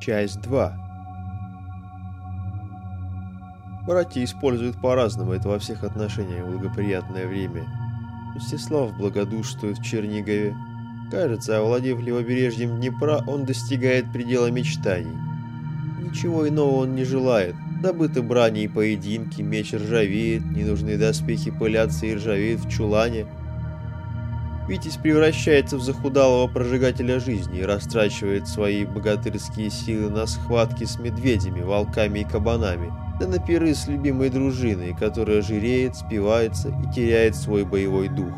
Часть 2 Братья используют по-разному это во всех отношениях благоприятное время. Мстислав благодушствует в Чернигове. Кажется, овладев левобережьем Днепра, он достигает предела мечтаний. Ничего иного он не желает. Забыты брани и поединки, меч ржавеет, ненужные доспехи пылятся и ржавеют в чулане – Витязь превращается в захудалого прожигателя жизни и растрачивает свои богатырские силы на схватки с медведями, волками и кабанами, да на пиры с любимой дружиной, которая жиреет, спивается и теряет свой боевой дух.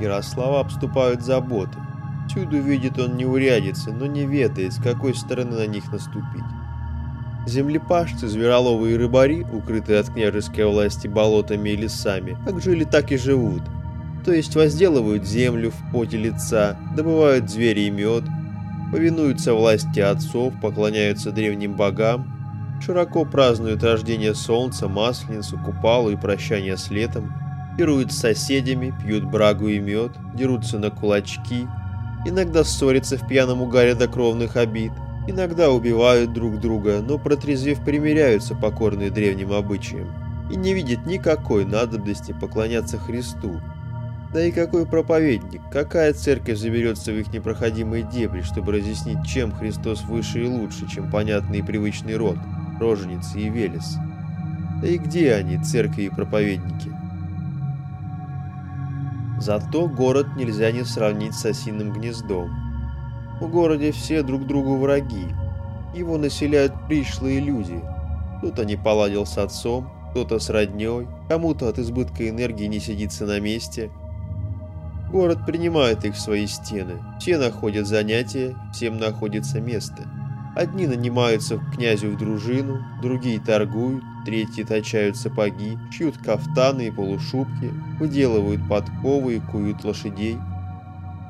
Ярослава обступают заботы. Всюду видит он неурядицы, но не ведает, с какой стороны на них наступить. Землепашцы, звероловы и рыбари, укрытые от княжеской власти болотами и лесами, как жили, так и живут – то есть возделывают землю в поте лица, добывают звери и мед, повинуются власти отцов, поклоняются древним богам, широко празднуют рождение солнца, масленицу, купалу и прощание с летом, пируют с соседями, пьют брагу и мед, дерутся на кулачки, иногда ссорятся в пьяном угаре до кровных обид, иногда убивают друг друга, но протрезвев примиряются покорные древним обычаям. И не видят никакой надобности поклоняться Христу, да и какой проповедник, какая церковь заберется в их непроходимые дебри, чтобы разъяснить, чем Христос выше и лучше, чем понятный и привычный род, роженицы и велес? Да и где они, церкви и проповедники? Зато город нельзя не сравнить с осиным гнездом. В городе все друг другу враги. Его населяют пришлые люди. Кто-то не поладил с отцом, кто-то с родней, кому-то от избытка энергии не сидится на месте – Город принимает их в свои стены. Все находят занятия, всем находится место. Одни нанимаются к князю в дружину, другие торгуют, третьи точают сапоги, шьют кафтаны и полушубки, выделывают подковы и куют лошадей.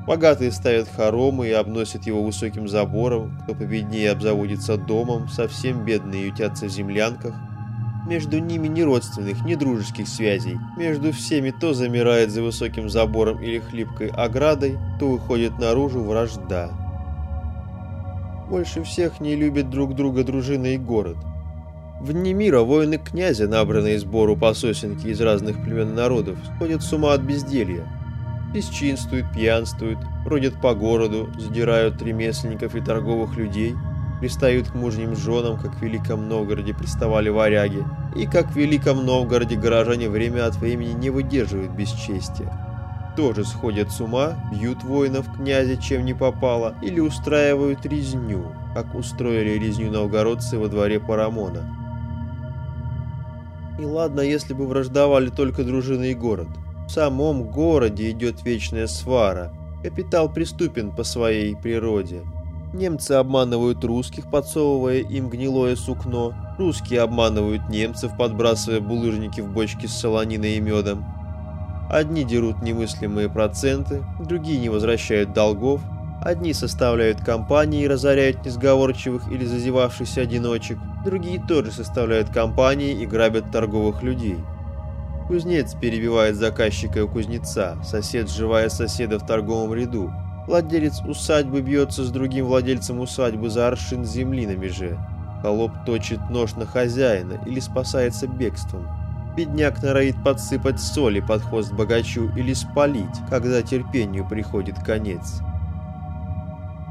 Богатые ставят хоромы и обносят его высоким забором, кто победнее обзаводится домом, совсем бедные ютятся в землянках, между ними ни родственных, ни дружеских связей. Между всеми то замирает за высоким забором или хлипкой оградой, то выходит наружу вражда. Больше всех не любят друг друга дружина и город. В дни мира воины князя, набранные сбору по сосенке из разных племен народов, сходят с ума от безделья. Бесчинствуют, пьянствуют, бродят по городу, задирают ремесленников и торговых людей – пристают к мужним женам, как в Великом Новгороде приставали варяги, и как в Великом Новгороде горожане время от времени не выдерживают бесчестия. Тоже сходят с ума, бьют воинов князя, чем не попало, или устраивают резню, как устроили резню новгородцы во дворе Парамона. И ладно, если бы враждовали только дружина и город. В самом городе идет вечная свара. Капитал преступен по своей природе. Немцы обманывают русских, подсовывая им гнилое сукно. Русские обманывают немцев, подбрасывая булыжники в бочки с солониной и медом. Одни дерут немыслимые проценты, другие не возвращают долгов, одни составляют компании и разоряют несговорчивых или зазевавшихся одиночек, другие тоже составляют компании и грабят торговых людей. Кузнец перебивает заказчика у кузнеца, сосед сживая соседа в торговом ряду, Владелец усадьбы бьется с другим владельцем усадьбы за аршин земли на меже. Холоп точит нож на хозяина или спасается бегством. Бедняк норовит подсыпать соли под хвост богачу или спалить, когда терпению приходит конец.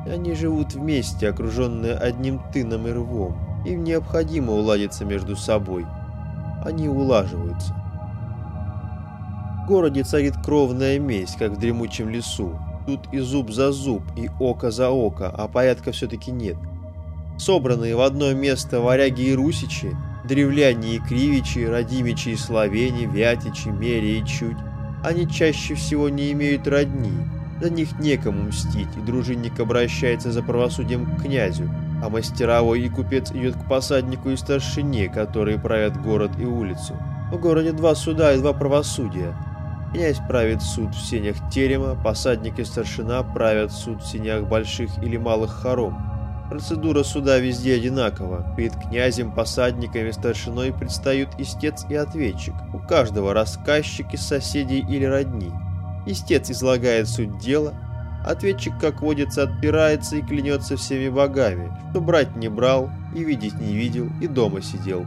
Они живут вместе, окруженные одним тыном и рвом. Им необходимо уладиться между собой. Они улаживаются. В городе царит кровная месть, как в дремучем лесу. Тут и зуб за зуб, и око за око, а порядка все-таки нет. Собранные в одно место варяги и русичи, древляне и кривичи, родимичи и славяне, вятичи, мере и чуть, они чаще всего не имеют родни, за них некому мстить, и дружинник обращается за правосудием к князю, а мастеровой и купец идет к посаднику и старшине, которые правят город и улицу. В городе два суда и два правосудия, Князь правит суд в сенях терема, посадник и старшина правят суд в сенях больших или малых хором. Процедура суда везде одинакова. Перед князем, посадником и старшиной предстают истец и ответчик. У каждого рассказчик из соседей или родни. Истец излагает суть дела, Ответчик, как водится, отпирается и клянется всеми богами, что брать не брал, и видеть не видел, и дома сидел.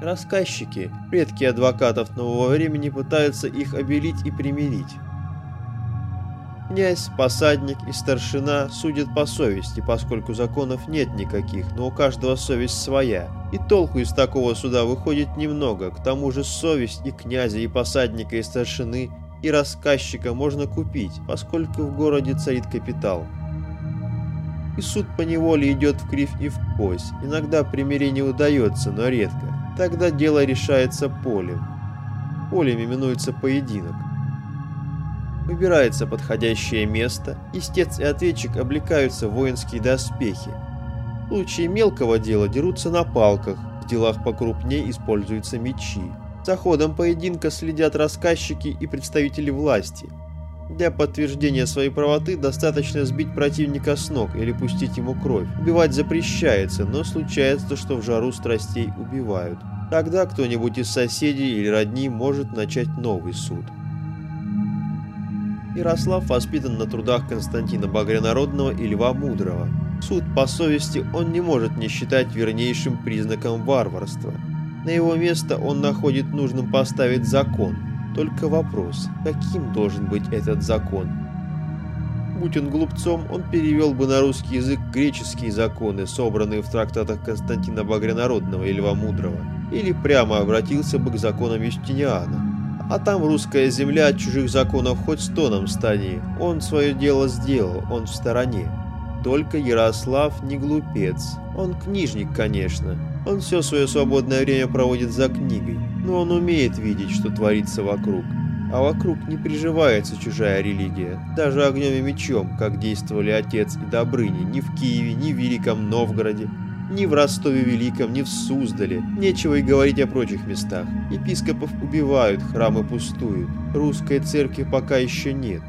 Рассказчики, предки адвокатов нового времени, пытаются их обелить и примирить. Князь, посадник и старшина судят по совести, поскольку законов нет никаких, но у каждого совесть своя. И толку из такого суда выходит немного, к тому же совесть и князя, и посадника, и старшины, и рассказчика можно купить, поскольку в городе царит капитал. И суд по неволе идет в кривь и в кость, иногда примирение удается, но редко. Тогда дело решается полем. Полем именуется поединок. Выбирается подходящее место, истец и ответчик облекаются в воинские доспехи. В случае мелкого дела дерутся на палках, в делах покрупнее используются мечи. За ходом поединка следят рассказчики и представители власти. Для подтверждения своей правоты достаточно сбить противника с ног или пустить ему кровь. Убивать запрещается, но случается, что в жару страстей убивают. Тогда кто-нибудь из соседей или родни может начать новый суд. Ярослав воспитан на трудах Константина Багрянародного и Льва Мудрого. Суд по совести он не может не считать вернейшим признаком варварства. На его место он находит нужным поставить закон. Только вопрос, каким должен быть этот закон? Будь он глупцом, он перевел бы на русский язык греческие законы, собранные в трактатах Константина Багрянародного и Льва Мудрого, или прямо обратился бы к законам Юстиниана. А там русская земля от чужих законов хоть стоном стани. Он свое дело сделал, он в стороне. Только Ярослав не глупец. Он книжник, конечно. Он все свое свободное время проводит за книгой. Но он умеет видеть, что творится вокруг. А вокруг не приживается чужая религия. Даже огнем и мечом, как действовали отец и Добрыни, ни в Киеве, ни в Великом Новгороде, ни в Ростове-Великом, ни в Суздале. Нечего и говорить о прочих местах. Епископов убивают, храмы пустуют. Русской церкви пока еще нет.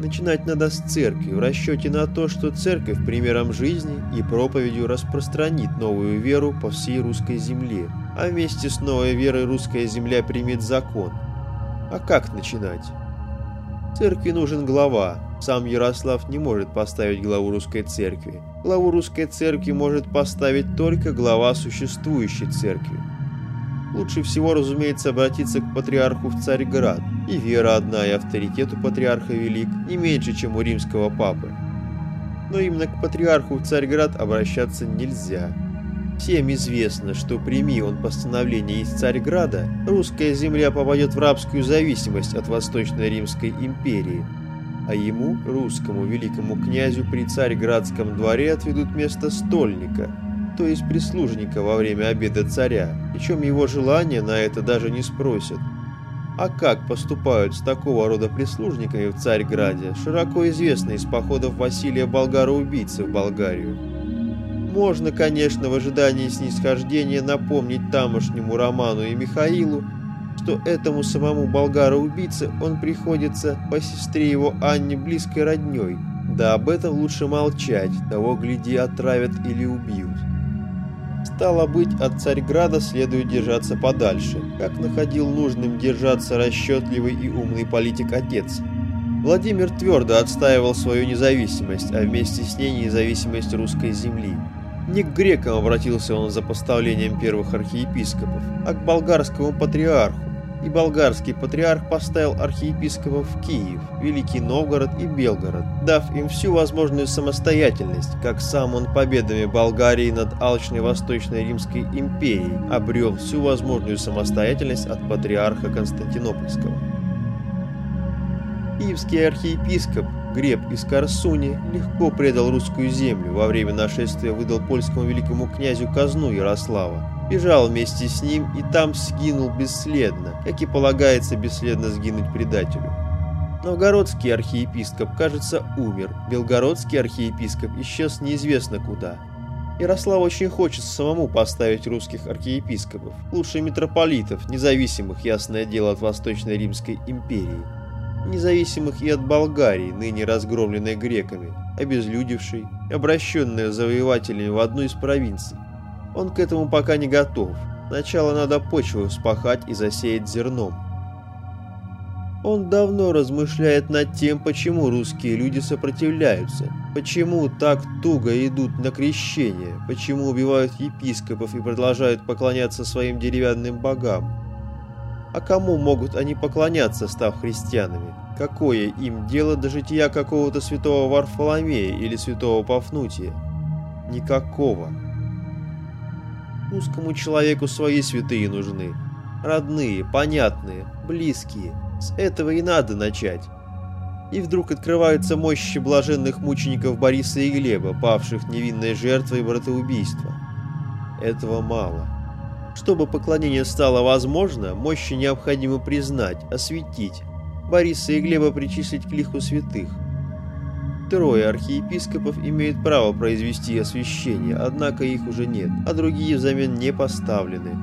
Начинать надо с церкви, в расчете на то, что церковь примером жизни и проповедью распространит новую веру по всей русской земле, а вместе с новой верой русская земля примет закон. А как начинать? Церкви нужен глава. Сам Ярослав не может поставить главу русской церкви. Главу русской церкви может поставить только глава существующей церкви. Лучше всего, разумеется, обратиться к патриарху в Царьград. И вера одна, и авторитет у патриарха велик, не меньше, чем у римского папы. Но именно к патриарху в Царьград обращаться нельзя. Всем известно, что прими он постановление из Царьграда, русская земля попадет в рабскую зависимость от Восточной Римской империи, а ему, русскому великому князю при Царьградском дворе отведут место стольника, то есть прислужника во время обеда царя, причем его желания на это даже не спросят. А как поступают с такого рода прислужниками в Царьграде, широко известно из походов Василия Болгара-убийцы в Болгарию. Можно, конечно, в ожидании снисхождения напомнить тамошнему Роману и Михаилу, что этому самому болгару-убийце он приходится по сестре его Анне близкой родней, да об этом лучше молчать, того, гляди, отравят или убьют. Стало быть, от Царьграда следует держаться подальше, как находил нужным держаться расчетливый и умный политик-отец. Владимир твердо отстаивал свою независимость, а вместе с ней независимость русской земли. Не к грекам обратился он за поставлением первых архиепископов, а к болгарскому патриарху. И болгарский патриарх поставил архиепископов в Киев, Великий Новгород и Белгород, дав им всю возможную самостоятельность, как сам он победами Болгарии над алчной Восточной Римской империей обрел всю возможную самостоятельность от патриарха Константинопольского. Киевский архиепископ Греб из Корсуни легко предал русскую землю, во время нашествия выдал польскому великому князю казну Ярослава, бежал вместе с ним и там сгинул бесследно, как и полагается бесследно сгинуть предателю. Новгородский архиепископ, кажется, умер, белгородский архиепископ исчез неизвестно куда. Ярослав очень хочет самому поставить русских архиепископов, лучше митрополитов, независимых, ясное дело, от Восточной Римской империи независимых и от Болгарии, ныне разгромленной греками, обезлюдевшей, обращенной завоевателями в одну из провинций. Он к этому пока не готов. Сначала надо почву вспахать и засеять зерном. Он давно размышляет над тем, почему русские люди сопротивляются, почему так туго идут на крещение, почему убивают епископов и продолжают поклоняться своим деревянным богам. А кому могут они поклоняться, став христианами? Какое им дело до жития какого-то святого Варфоломея или святого Пафнутия? Никакого. Узкому человеку свои святые нужны. Родные, понятные, близкие – с этого и надо начать. И вдруг открываются мощи блаженных мучеников Бориса и Глеба, павших невинной жертвой братоубийства. Этого мало. Чтобы поклонение стало возможно, мощи необходимо признать, осветить, Бориса и Глеба причислить к лиху святых. Трое архиепископов имеют право произвести освящение, однако их уже нет, а другие взамен не поставлены.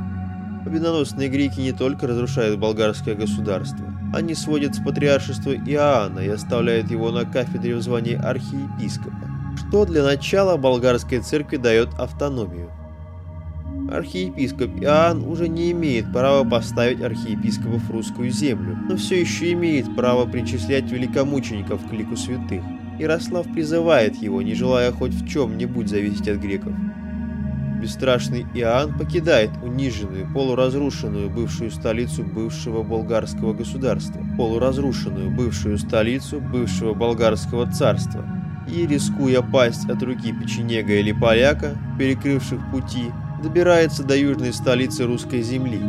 Победоносные греки не только разрушают болгарское государство, они сводят с патриаршества Иоанна и оставляют его на кафедре в звании архиепископа, что для начала болгарской церкви дает автономию. Архиепископ Иоанн уже не имеет права поставить архиепископов в русскую землю, но все еще имеет право причислять великомучеников к лику святых. Ярослав призывает его, не желая хоть в чем-нибудь зависеть от греков. Бесстрашный Иоанн покидает униженную, полуразрушенную бывшую столицу бывшего болгарского государства, полуразрушенную бывшую столицу бывшего болгарского царства, и, рискуя пасть от руки печенега или поляка, перекрывших пути, добирается до южной столицы русской земли,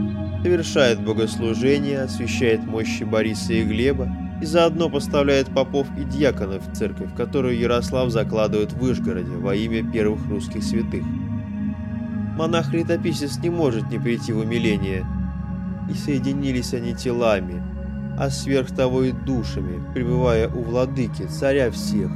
совершает богослужение, освящает мощи Бориса и Глеба и заодно поставляет попов и дьяконов в церковь, которую Ярослав закладывает в Вышгороде во имя первых русских святых монах-летописец не может не прийти в умиление. И соединились они телами, а сверх того и душами, пребывая у владыки, царя всех,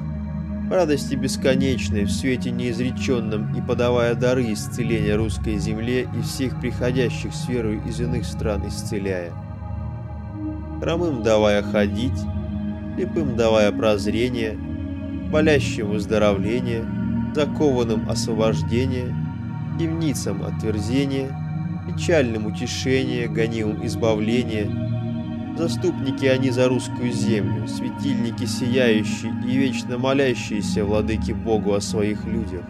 радости бесконечной, в свете неизреченном и подавая дары исцеления русской земле и всех приходящих с верою из иных стран исцеляя. Хромым давая ходить, слепым давая прозрение, болящим выздоровление, закованным освобождение – темницам отверзения, печальным утешение, гонимым избавление. Заступники они за русскую землю, светильники сияющие и вечно молящиеся владыке Богу о своих людях.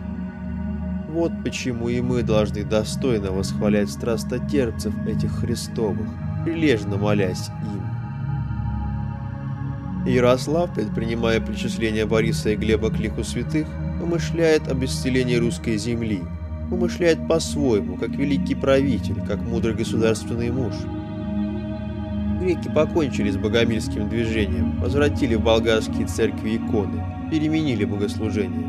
Вот почему и мы должны достойно восхвалять страстотерпцев этих Христовых, прилежно молясь им. Ярослав, предпринимая причисление Бориса и Глеба к лику святых, помышляет об исцелении русской земли – умышляет по-своему, как великий правитель, как мудрый государственный муж. Греки покончили с богомильским движением, возвратили в болгарские церкви иконы, переменили богослужение.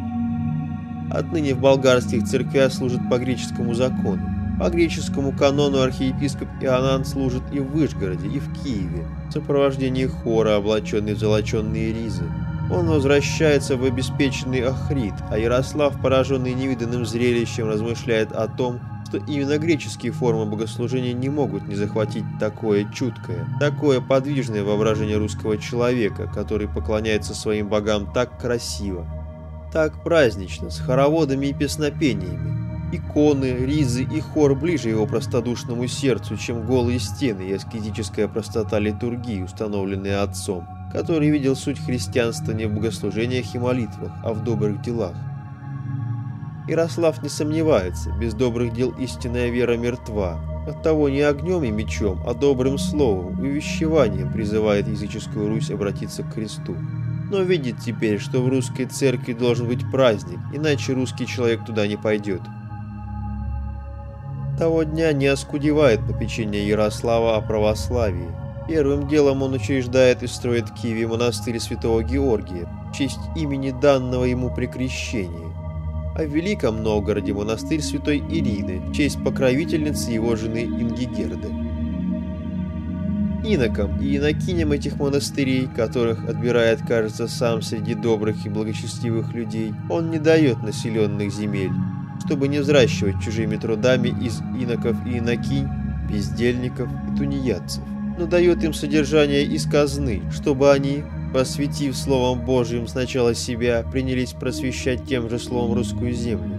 Отныне в болгарских церквях служат по греческому закону. По греческому канону архиепископ Иоанн служит и в Вышгороде, и в Киеве, в сопровождении хора, облаченный в золоченные ризы. Он возвращается в обеспеченный Ахрид, а Ярослав, пораженный невиданным зрелищем, размышляет о том, что именно греческие формы богослужения не могут не захватить такое чуткое, такое подвижное воображение русского человека, который поклоняется своим богам так красиво, так празднично, с хороводами и песнопениями. Иконы, ризы и хор ближе его простодушному сердцу, чем голые стены и аскетическая простота литургии, установленные отцом который видел суть христианства не в богослужениях и молитвах, а в добрых делах. Ярослав не сомневается, без добрых дел истинная вера мертва. Оттого не огнем и мечом, а добрым словом увещеванием призывает языческую Русь обратиться к Христу. Но видит теперь, что в русской церкви должен быть праздник, иначе русский человек туда не пойдет. Того дня не оскудевает попечение Ярослава о православии. Первым делом он учреждает и строит в Киеве монастырь святого Георгия в честь имени данного ему при крещении, а в Великом Новгороде монастырь святой Ирины в честь покровительницы его жены Ингигерды. Инокам и инокиням этих монастырей, которых отбирает, кажется, сам среди добрых и благочестивых людей, он не дает населенных земель, чтобы не взращивать чужими трудами из иноков и инокинь, бездельников и тунеядцев но дает им содержание из казны, чтобы они, посвятив Словом Божьим сначала себя, принялись просвещать тем же словом русскую землю.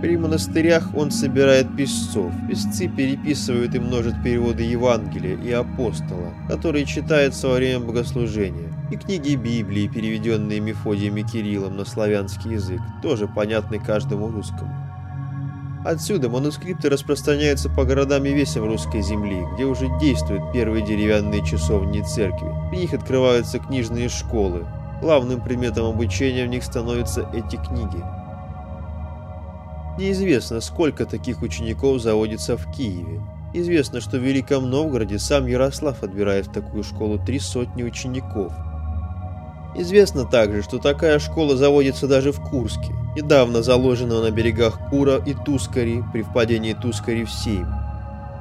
При монастырях он собирает писцов. Писцы переписывают и множат переводы Евангелия и апостола, которые читаются во время богослужения. И книги Библии, переведенные Мефодием и Кириллом на славянский язык, тоже понятны каждому русскому. Отсюда манускрипты распространяются по городам и весям русской земли, где уже действуют первые деревянные часовни и церкви. В них открываются книжные школы. Главным предметом обучения в них становятся эти книги. Неизвестно, сколько таких учеников заводится в Киеве. Известно, что в Великом Новгороде сам Ярослав отбирает в такую школу три сотни учеников. Известно также, что такая школа заводится даже в Курске, недавно заложенного на берегах Кура и Тускари при впадении Тускари в Сейм.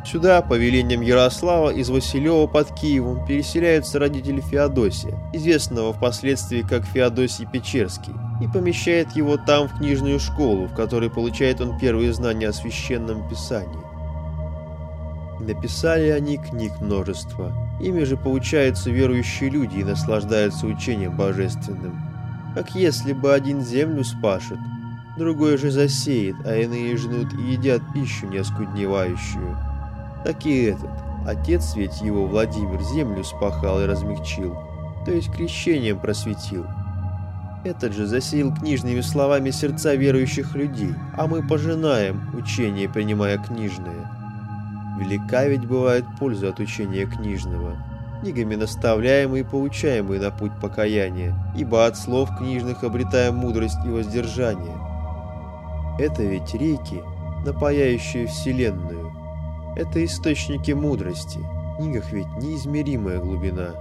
Сюда, по велениям Ярослава, из Василева под Киевом переселяются родители Феодосия, известного впоследствии как Феодосий Печерский, и помещает его там в книжную школу, в которой получает он первые знания о священном писании. Написали они книг множество. Ими же получаются верующие люди и наслаждаются учением божественным. Как если бы один землю спашет, другой же засеет, а иные жнут и едят пищу неоскудневающую так и этот. Отец ведь его, Владимир, землю спахал и размягчил, то есть крещением просветил. Этот же засеял книжными словами сердца верующих людей, а мы пожинаем учение, принимая книжное. Велика ведь бывает польза от учения книжного, книгами наставляемые и поучаемые на путь покаяния, ибо от слов книжных обретаем мудрость и воздержание. Это ведь реки, напаяющие вселенную, это источники мудрости. В книгах ведь неизмеримая глубина.